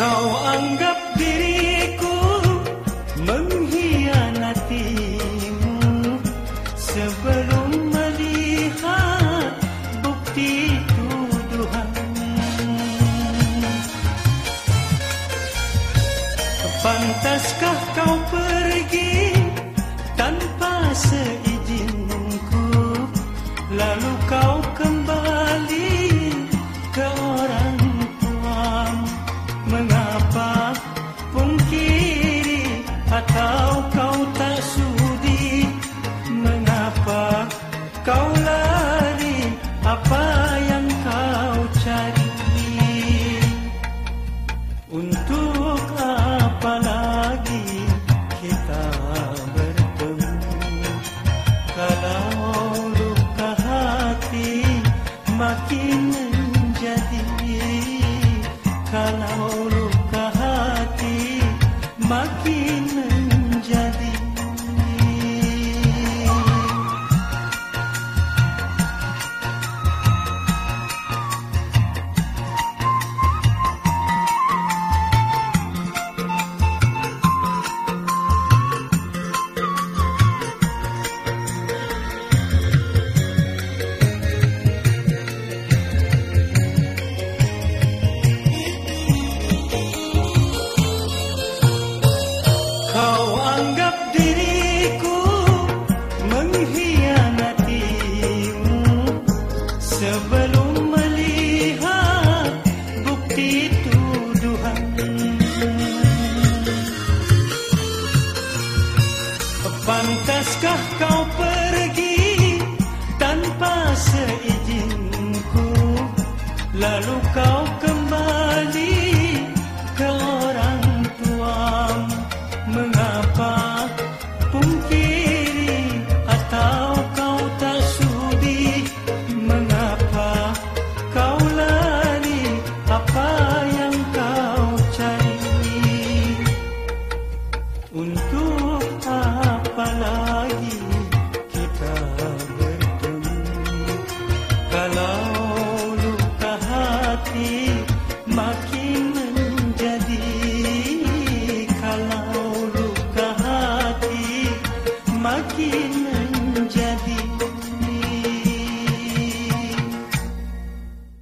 Kau anggap diriku menghianatimu Sebelum melihat bukti tuduhan. Pantaskah kau pergi tanpa seizinku? Lalu kau kembali ke orang tanah Pantaskah kau pergi tanpa seizinku? Lalu kau